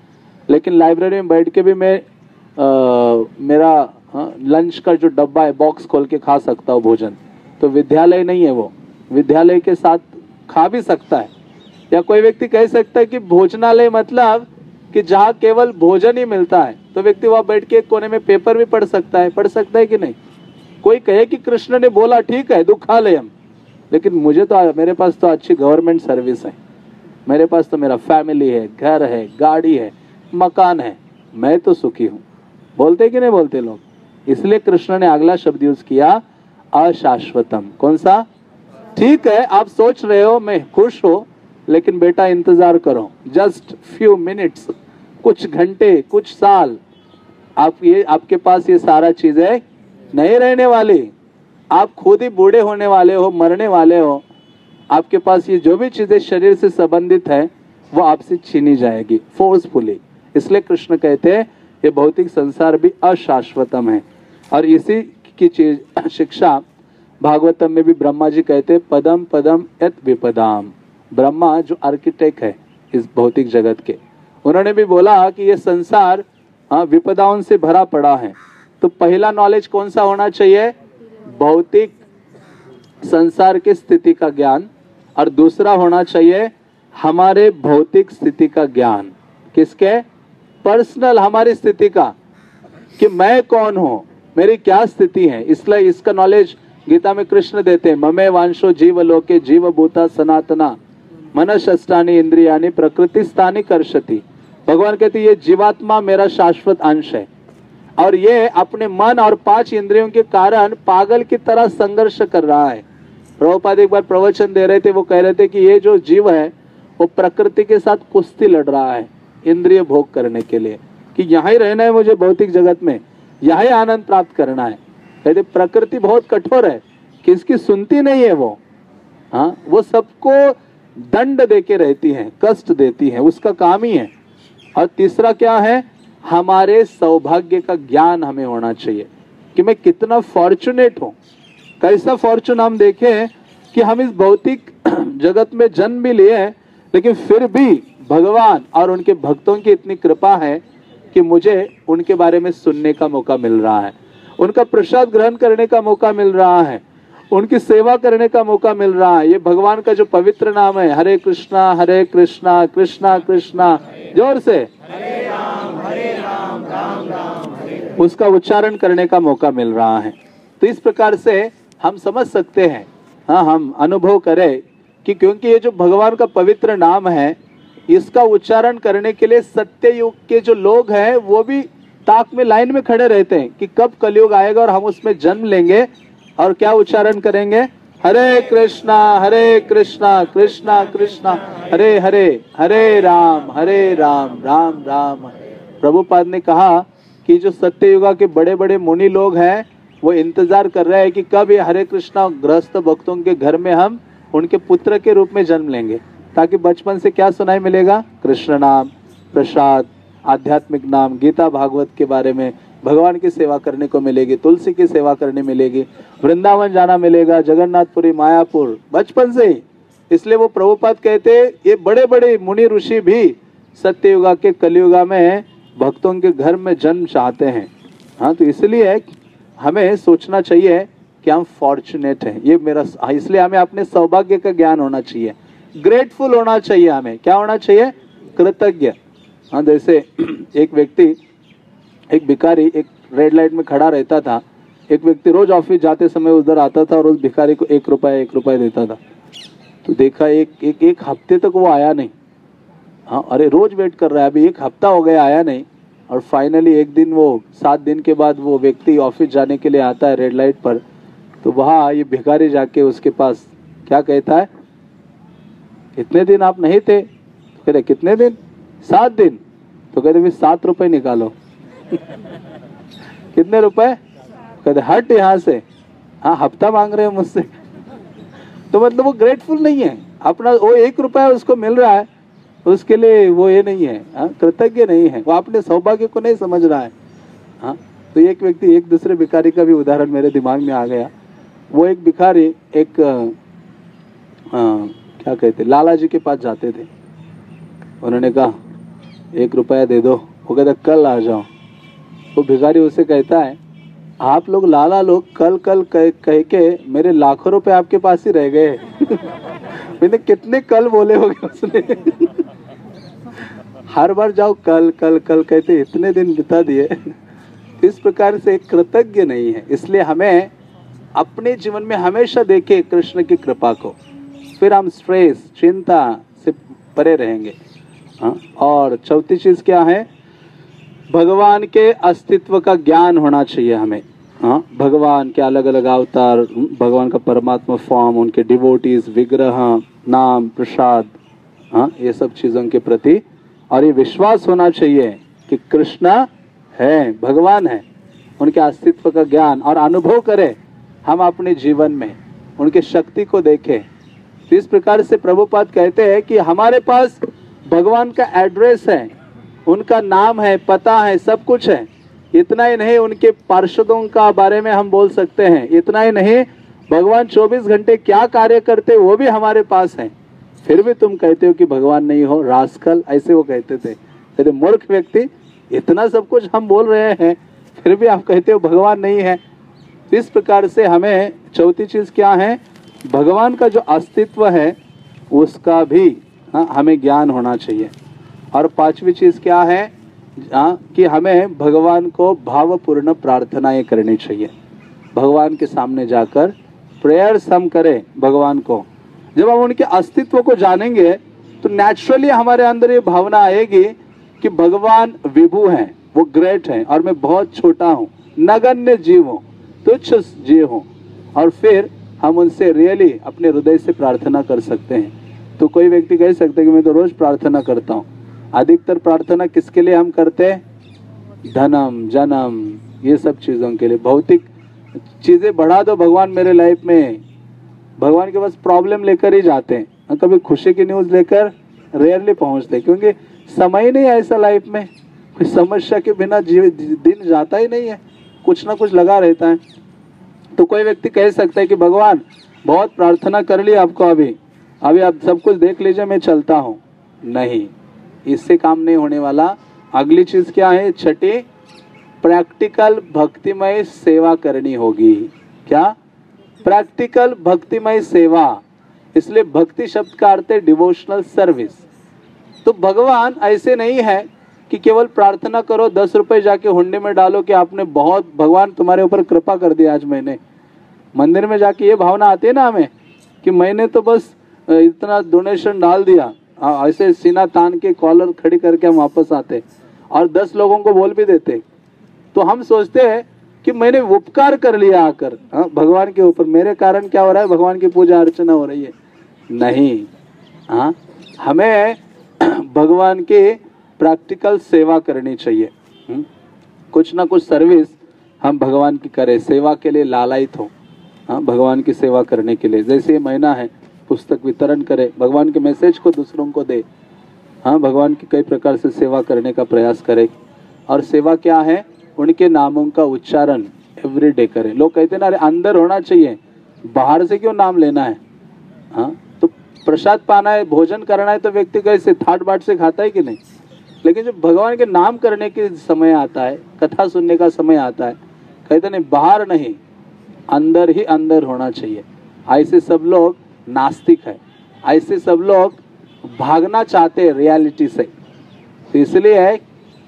लेकिन लाइब्रेरी में बैठ के भी मैं आ, मेरा हाँ, लंच का जो डब्बा है बॉक्स खोल के खा सकता हूँ भोजन। तो विद्यालय नहीं है वो। विद्यालय के साथ खा भी सकता है। या कोई व्यक्ति कह सकता है कि भोजनालय मतलब कि जहाँ केवल भोजन ही मिलता है। तो व्यक्ति वहाँ बैठ के कोने में पेपर भी पढ़ सकता है। पढ़ सकता है कि नहीं? कोई कहे कि कृष्ण ने बोला ठीक है दुखालयम लेकिन मुझे तो मेरे पास तो अच्छी गवर्नमेंट सर्विस है। मेरे पास तो मेरा फैमिली है, घर है, गाड़ी है, मकान है। मैं तो सुखी हूँ। बोलते कि नहीं बोलते लोग? इसलिए कृष्ण ने अगला शब्द यूज़ किया, अशाश्वतम। कौन सा? ठीक है, आप सोच रहे हो, मैं खुश हो, लेकिन बेटा इंतज़ार करो। जस्ट फ्यू मिनट्स कुछ घंटे, कुछ साल, आप ये, आपके पास ये सारा चीज़ें नहीं रहने वाली। आप खुद ही बूढ़े होने वाले हो, मरने वाले हो, आपके पास ये जो भी चीज़ें शरीर से संबंधित है, वो आपसे छीनी जाएगी फोर्सफुली इसलिए कृष्ण कहते हैं, ये भौतिक संसार भी अशाश्वतम है। और इसी की चीज़, शिक्षा भागवतम में भी ब्रह्मा जी कहते हैं, पदम पदम यत विपदाम। ब्रह्मा जो आर्किटेक्ट है, इस भौतिक जगत के। उन्होंने भी बोला कि ये संसार हाँ विपदाओं से भरा पड़ा है। तो पहला नॉलेज कौन सा होना चाहिए? भौतिक संसार की स्थिति का ज्ञान और दूसरा होना चाहिए हमारे भौतिक स्थिति का ज्ञान। किसके? पर्सनल हमारी स्थिति का। कि मैं कौन हूँ? मेरी क्या स्थिति है? इसलिए इसका नॉलेज गीता में कृष्ण देते हैं, ममे वांशो जीव लोके जीव भूता सनातना मन मनशस्टानी इंद्रियानी प्रकृति स्थानी कर्षति। भगवान कहते ये जीवात्मा मेरा शाश्वत अंश है। और ये अपने मन और पाँच इंद्रियों के कारण पागल की तरह संघर्ष कर रहा है। प्रभुपाद एक बार प्रवचन दे रहे थे, वो कह रहे थे कि ये जो जीव है, वो प्रकृति के साथ कुश्ती लड़ रहा है इंद्रिय भोग करने के लिए। कि यहाँ ही रहना है मुझे भौतिक जगत में, यहाँ आनंद प्राप्त करना है। कहते प्रकृति बहुत कठोर है, किसकी सुनती नहीं है वो? हाँ वो सबको दंड देके रहती है, कष्ट देती है, उसका काम ही है। और तीसरा क्या है? हमारे सौभाग्य का ज्ञान हमें होना चाहिए कि मैं कितना फॉर्चुनेट हूँ। कैसा फॉर्चून हम देखें कि हम इस भौतिक जगत में जन्म भी लिए हैं, लेकिन फिर भी भगवान और उनके भक्तों की इतनी कृपा है कि मुझे उनके बारे में सुनने का मौका मिल रहा है, उनका प्रसाद ग्रहण करने का मौका मिल रहा है, उनकी सेवा करने का मौका मिल रहा है। ये भगवान का जो पवित्र नाम है, हरे कृष्णा हरे कृष्णा कृष्णा कृष्णा, ज़ोर से। उसका उच्चारण करने का मौका मिल रहा है। तो इस प्रकार से हम समझ सकते हैं हाँ हम अनुभव करें कि क्योंकि ये जो भगवान का पवित्र नाम है, इसका उच्चारण करने के लिए सत्य युग के जो लोग हैं, वो भी ताक में लाइन में खड़े रहते हैं कि कब कलयुग आएगा और हम उसमें जन्म लेंगे और क्या उच्चारण करेंगे। हरे कृष्णा हरे कृष्णा कृष्णा कृष्णा। हरे हरे हरे राम हरे राम राम राम। प्रभुपाद ने कहा कि जो सत्य युगा के बड़े बड़े मुनि लोग हैं, वो इंतज़ार कर रहे हैं कि कब ये हरे कृष्णा ग्रस्त भक्तों के घर में हम उनके पुत्र के रूप में जन्म लेंगे। ताकि बचपन से क्या सुनाई मिलेगा? कृष्ण नाम, प्रसाद, आध्यात्मिक नाम, गीता भागवत के बारे में भगवान की सेवा करने को मिलेगी तुलसी की सेवा करने मिलेगी वृंदावन जाना मिलेगा जगन्नाथपुरी मायापुर बचपन से ही। इसलिए वो प्रभुपाद कहते ये बड़े बड़े मुनि ऋषि भी सत्ययुगा के कलयुगा में भक्तों के घर में जन्म चाहते हैं। हाँ तो इसलिए हमें सोचना चाहिए कि हम फॉर्चुनेट हैं। ये मेरा हाँ, इसलिए हमें अपने सौभाग्य का ज्ञान होना चाहिए। ग्रेटफुल होना चाहिए हमें। क्या होना चाहिए? कृतज्ञ। हाँ जैसे एक व्यक्ति एक भिखारी एक रेड लाइट में खड़ा रहता था। एक व्यक्ति रोज ऑफ़िस जाते समय उधर आता था और उस भिखारी को एक रुपया एक रुपया देता था। तो देखा एक एक एक हफ़्ते तक वो आया नहीं। हाँ अरे रोज वेट कर रहा है, अभी एक हफ़्ता हो गया, आया नहीं। और फाइनली एक दिन वो, सात दिन के बाद वो व्यक्ति ऑफ़िस जाने के लिए आता है रेड लाइट पर। तो वहाँ ये भिखारी जाके उसके पास क्या कहता है? कितने दिन आप नहीं थे? तो कहते कितने दिन? सात दिन. तो कहते भी सात रुपये निकालो। कितने रुपए? कहते हट यहाँ से। हाँ हफ़्ता मांग रहे हो मुझसे। तो मतलब वो ग्रेटफुल नहीं है। अपना वो एक रुपया उसको मिल रहा है उसके लिए वो ये नहीं है। हाँ, कृतज्ञ नहीं है। वो अपने सौभाग्य को नहीं समझ रहा है। हाँ तो एक व्यक्ति एक दूसरे भिखारी का भी उदाहरण मेरे दिमाग में आ गया। वो एक भिखारी एक आ, आ, क्या कहते लाला जी के पास जाते थे। उन्होंने कहा एक रुपया दे दो। वो कहता कल आ जाओ। वो भिखारी उसे कहता है आप लोग लाला लोग कल कल कह, कह के मेरे लाखों रुपए आपके पास ही रह गए मैंने कितने कल बोले होगे उसने। हर बार जाओ कल कल कल कहते इतने दिन बिता दिए। इस प्रकार से कृतज्ञ नहीं है। इसलिए हमें अपने जीवन में हमेशा देखे कृष्ण की कृपा को। फिर हम स्ट्रेस चिंता से परे रहेंगे। हाँ और चौथी चीज़ क्या है? भगवान के अस्तित्व का ज्ञान होना चाहिए हमें। हाँ भगवान के अलग अलग अवतार, भगवान का परमात्मा फॉर्म उनके डिवोटीज विग्रह, नाम, प्रसाद हाँ ये सब चीज़ों के प्रति। और ये विश्वास होना चाहिए कि कृष्ण है, भगवान है, उनके अस्तित्व का ज्ञान और अनुभव करें हम अपने जीवन में, उनके शक्ति को देखें। तो इस प्रकार से प्रभुपाद कहते हैं कि हमारे पास भगवान का एड्रेस है। उनका नाम है पता है सब कुछ है। इतना ही नहीं उनके पार्षदों का बारे में हम बोल सकते हैं। इतना ही नहीं भगवान 24 घंटे क्या कार्य करते वो भी हमारे पास है। फिर भी तुम कहते हो कि भगवान नहीं हो रास्कल ऐसे वो कहते थे। कहते मूर्ख व्यक्ति इतना सब कुछ हम बोल रहे हैं फिर भी आप कहते हो भगवान नहीं है। इस प्रकार से हमें चौथी चीज़ क्या है? भगवान का जो अस्तित्व है उसका भी हाँ, हमें ज्ञान होना चाहिए। और पांचवी चीज़ क्या है? हाँ, कि हमें भगवान को भावपूर्ण प्रार्थनाएँ करनी चाहिए। भगवान के सामने जाकर प्रेयर्स हम करें भगवान को। जब हम उनके अस्तित्व को जानेंगे तो नेचुरली हमारे अंदर ये भावना आएगी कि भगवान विभु हैं वो ग्रेट हैं और मैं बहुत छोटा हूँ नगण्य जीव हूँ तुच्छ जीव हूँ। और फिर हम उनसे रियली अपने हृदय से प्रार्थना कर सकते हैं। तो कोई व्यक्ति कह सकते हैं कि मैं तो रोज प्रार्थना करता हूँ। अधिकतर प्रार्थना किसके लिए हम करते हैं? धनम, जन्म, ये सब चीज़ों के लिए। भौतिक चीज़ें बढ़ा दो भगवान मेरे लाइफ में। भगवान के पास प्रॉब्लम लेकर ही जाते हैं। कभी खुशी की न्यूज़ लेकर रेयरली पहुँचते क्योंकि समय ही नहीं है ऐसा लाइफ में। कोई समस्या के बिना जीव, दिन जाता ही नहीं है। कुछ ना कुछ लगा रहता है। तो कोई व्यक्ति कह सकता है कि, भगवान, बहुत प्रार्थना कर ली आपको अभी। अभी आप सब कुछ देख लीजिए, मैं चलता हूँ। नहीं। इससे काम नहीं होने वाला। अगली चीज़ क्या है? छठी प्रैक्टिकल भक्तिमय सेवा करनी होगी। क्या? प्रैक्टिकल भक्तिमय सेवा। इसलिए भक्ति शब्द का अर्थ है डिवोशनल सर्विस तो भगवान ऐसे नहीं है कि केवल प्रार्थना करो, दस रुपए जाके हुंडे में डालो कि आपने बहुत, भगवान तुम्हारे ऊपर कृपा कर दिया आज मैंने। मंदिर में जाके ये भावना आती है ना हमें कि मैंने तो बस इतना डोनेशन डाल दिया। ऐसे सीना तान के कॉलर खड़ी करके हम वापस आते और दस लोगों को बोल भी देते तो हम सोचते हैं कि मैंने उपकार कर लिया आकर हाँ, भगवान के ऊपर। मेरे कारण क्या हो रहा है? भगवान की पूजा अर्चना हो रही है। नहीं हाँ हमें भगवान की प्रैक्टिकल सेवा करनी चाहिए? हम्म, कुछ ना कुछ सर्विस हम भगवान की करें। सेवा के लिए लालायित हो। हाँ भगवान की सेवा करने के लिए। जैसे महीना है पुस्तक वितरण करे, भगवान के मैसेज को दूसरों को दे। हाँ भगवान की कई प्रकार से सेवा करने का प्रयास करे। और सेवा क्या है? उनके नामों का उच्चारण एवरी डे करे। लोग कहते ना, अरे, अंदर होना चाहिए। बाहर से क्यों नाम लेना है? हाँ तो प्रसाद पाना है, भोजन करना है तो व्यक्ति कैसे थाट बाट से खाता है कि नहीं? लेकिन जब भगवान के नाम करने के समय आता है, कथा सुनने का समय आता है, कहते नहीं, बाहर नहीं, अंदर ही अंदर होना चाहिए। ऐसे सब लोग नास्तिक है। ऐसे सब लोग भागना चाहते हैं रियलिटी से। तो इसलिए है,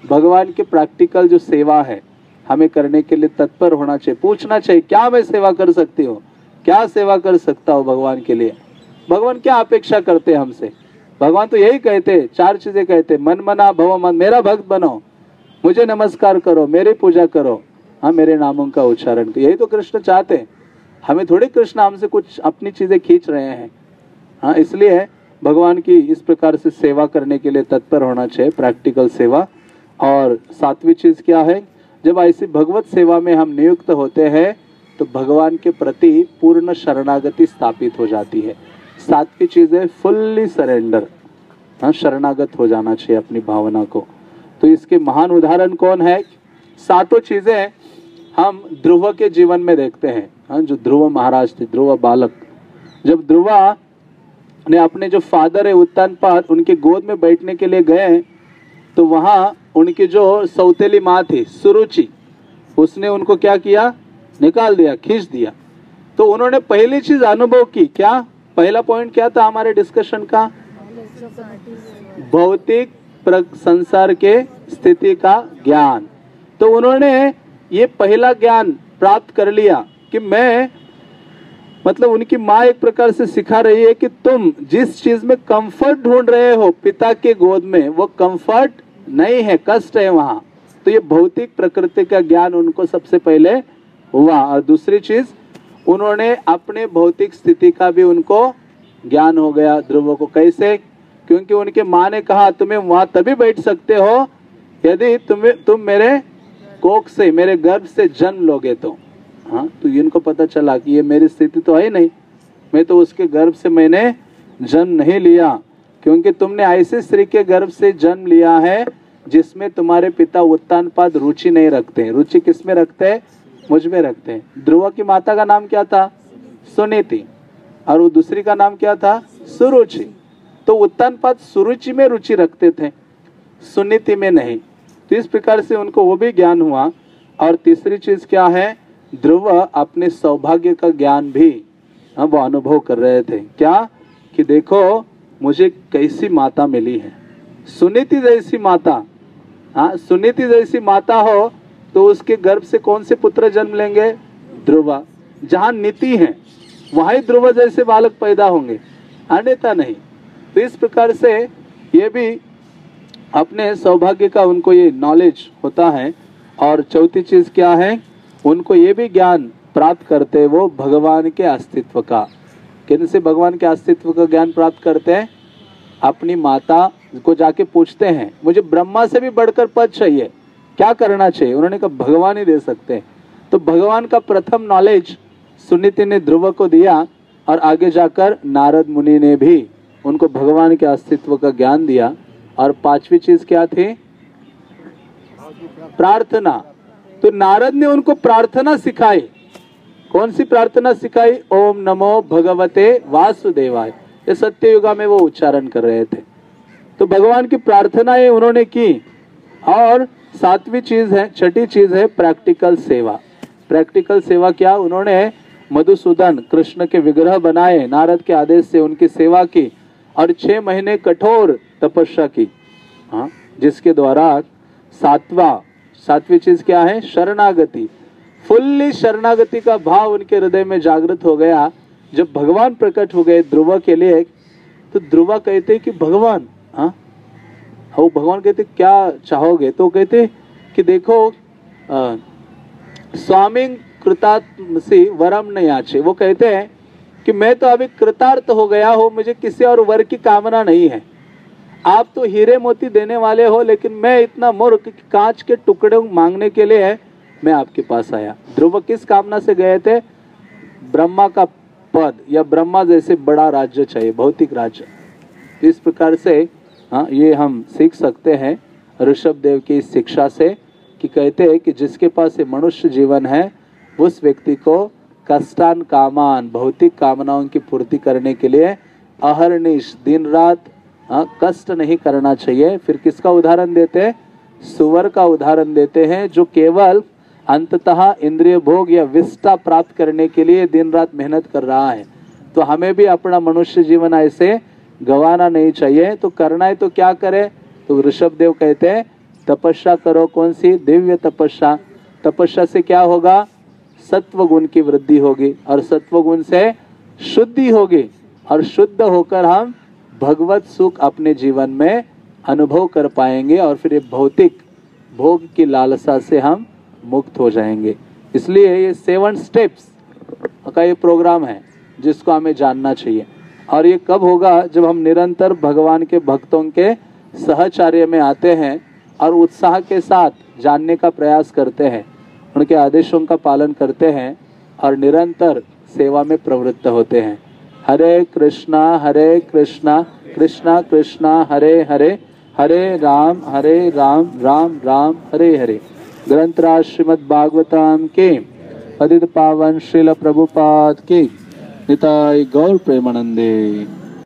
भगवान के प्रैक्टिकल जो सेवा है, हमें करने के लिए तत्पर होना चाहिए। पूछना चाहिए, क्या मैं सेवा कर सकती हूँ? क्या सेवा कर सकता हूँ भगवान के लिए? भगवान क्या अपेक्षा करते हैं हमसे? भगवान तो यही कहते चार चीज़ें कहते मन मना, भव मन, मेरा भक्त बनो, मुझे नमस्कार करो, मेरी पूजा करो हाँ मेरे नामों का उच्चारण। यही तो कृष्ण चाहते हैं। हमें थोड़े कृष्ण हमसे कुछ अपनी चीज़ें खींच रहे हैं। हाँ इसलिए है, भगवान की इस प्रकार से सेवा करने के लिए तत्पर होना चाहिए प्रैक्टिकल सेवा। और सातवीं चीज़ क्या है? जब ऐसी भगवत सेवा में हम नियुक्त होते हैं तो भगवान के प्रति पूर्ण शरणागति स्थापित हो जाती है। सातवीं चीज़ है फुल्ली सरेंडर हाँ शरणागत हो जाना चाहिए अपनी भावना को। तो इसके महान उदाहरण कौन है? सातों चीज़ें हम ध्रुव के जीवन में देखते हैं। हाँ जो ध्रुव महाराज थे, ध्रुव बालक। जब ध्रुवा ने अपने जो फादर है उत्तानपाद उनके गोद में बैठने के लिए गए तो वहाँ उनकी जो सौतेली माँ थी, सुरुचि, उसने उनको क्या किया? निकाल दिया, खींच दिया। तो उन्होंने पहली चीज़ अनुभव की, क्या? पहला पॉइंट क्या था हमारे डिस्कशन का? भौतिक संसार के स्थिति का ज्ञान। तो उन्होंने ये पहला ज्ञान प्राप्त कर लिया कि मैं मतलब उनकी माँ एक प्रकार से सिखा रही है कि तुम जिस चीज़ में कंफर्ट ढूंढ रहे हो पिता के गोद में, वो कंफर्ट नहीं है, कष्ट है वहाँ। तो ये भौतिक प्रकृति का ज्ञान उनको सबसे पहले हुआ। और दूसरी चीज़, उन्होंने अपने भौतिक स्थिति का भी उनको ज्ञान हो गया ध्रुव को। कैसे? क्योंकि उनके माँ ने कहा, तुम्हें वहाँ तभी बैठ सकते हो यदि तुम्हें, तुम मेरे कोक से, मेरे गर्भ से जन्म लोगे तो। हाँ तो इनको पता चला कि ये मेरी स्थिति तो है नहीं। मैं तो उसके गर्भ से मैंने जन्म नहीं लिया, क्योंकि तुमने ऐसे स्त्री के गर्भ से जन्म लिया है, जिसमें तुम्हारे पिता उत्तान पाद रुचि नहीं रखते हैं। रुचि किसमें रखते हैं? मुझमें रखते हैं। ध्रुव की माता का नाम क्या था? सुनीति। और वो दूसरी का नाम क्या था? सुरुचि। तो उत्तान पाद सुरुचि में रुचि रखते थे। सुनीति में नहीं। इस प्रकार से उनको वो भी ज्ञान हुआ। और तीसरी चीज़ क्या है? ध्रुव अपने सौभाग्य का ज्ञान भी हाँ वो अनुभव कर रहे थे। क्या? कि देखो, मुझे कैसी माता मिली है। सुनीति जैसी माता। हाँ सुनीति जैसी माता हो तो उसके गर्भ से कौन से पुत्र जन्म लेंगे? ध्रुवा। जहाँ नीति है, वहाँ ध्रुव जैसे बालक पैदा होंगे। अन्यथा नहीं। तो इस प्रकार से ये भी अपने सौभाग्य का उनको ये नॉलेज होता है और चौथी चीज़ क्या है? उनको ये भी ज्ञान प्राप्त करते वो भगवान के अस्तित्व का। किन से भगवान के अस्तित्व का ज्ञान प्राप्त करते हैं? अपनी माता को जाके पूछते हैं। मुझे ब्रह्मा से भी बढ़कर पद चाहिए। क्या करना चाहिए? उन्होंने कहा, भगवान ही दे सकते हैं। तो भगवान का प्रथम नॉलेज सुनीति ने ध्रुव को दिया और आगे जाकर नारद मुनि ने भी उनको भगवान के अस्तित्व का ज्ञान दिया। और पांचवी चीज़ क्या थी? प्रार्थना। तो नारद ने उनको प्रार्थना सिखाई। कौन सी प्रार्थना सिखाई? ओम नमो भगवते वासुदेवाय। ये सत्य युगा में वो उच्चारण कर रहे थे। तो भगवान की प्रार्थनाएँ उन्होंने की। और सातवीं चीज़ है, छठी चीज़ है, प्रैक्टिकल सेवा। प्रैक्टिकल सेवा क्या? उन्होंने मधुसूदन, कृष्ण के विग्रह बनाए, नारद के आदेश से उनकी सेवा की। और छह महीने कठोर तपस्या की। हाँ जिसके द्वारा सातवा सातवीं चीज़ क्या है? शरणागति। फुल्ली शरणागति का भाव उनके हृदय में जागृत हो गया। जब भगवान प्रकट हो गए ध्रुव के लिए तो ध्रुवा कहते कि भगवान हाँ? वो भगवान कहते क्या चाहोगे? तो कहते कि देखो आ, स्वामी कृतात्मसी वरम नहीं आचे वो कहते हैं कि मैं तो अभी कृतार्थ हो गया हो मुझे किसी और वर की कामना नहीं है। आप तो हीरे मोती देने वाले हो, लेकिन मैं इतना मूर्ख कांच के टुकड़े मांगने के लिए है मैं आपके पास आया। ध्रुव किस कामना से गए थे? ब्रह्मा का पद, या ब्रह्मा जैसे बड़ा राज्य चाहिए, भौतिक राज्य। इस प्रकार से हाँ ये हम सीख सकते हैं ऋषभ देव की इस शिक्षा से, कि कहते हैं कि जिसके पास ये मनुष्य जीवन है, उस व्यक्ति को कष्टान कामान, भौतिक कामनाओं की पूर्ति करने के लिए अहरनिश दिन रात हाँ, कष्ट नहीं करना चाहिए। फिर किसका उदाहरण देते हैं? सुवर का उदाहरण देते हैं जो केवल अंततः इंद्रिय भोग या विष्टा प्राप्त करने के लिए दिन रात मेहनत कर रहा है। तो हमें भी अपना मनुष्य जीवन ऐसे गंवाना नहीं चाहिए। तो करना है तो क्या करे? तो ऋषभ देव कहते हैं तपस्या करो कौन सी? दिव्य तपस्या। तपस्या से क्या होगा? सत्व गुण की वृद्धि होगी। और सत्व गुण से शुद्धि होगी। और शुद्ध होकर हम भगवत सुख अपने जीवन में अनुभव कर पाएँगे और फिर ये भौतिक भोग की लालसा से हम मुक्त हो जाएँगे। इसलिए ये सेवन स्टेप्स का ये प्रोग्राम है, जिसको हमें जानना चाहिए। और ये कब होगा, जब हम निरंतर भगवान के भक्तों के सहचार्य में आते हैं और उत्साह के साथ जानने का प्रयास करते हैं, उनके आदेशों का पालन करते हैं और निरंतर सेवा में प्रवृत्त होते हैं। हरे कृष्णा हरे कृष्णा कृष्णा कृष्णा, हरे हरे हरे राम हरे राम राम राम, हरे हरे। ग्रंथराज श्रीमद भागवतम के पतित पावन श्रील प्रभुपाद के निताय गौर प्रेमानंदे।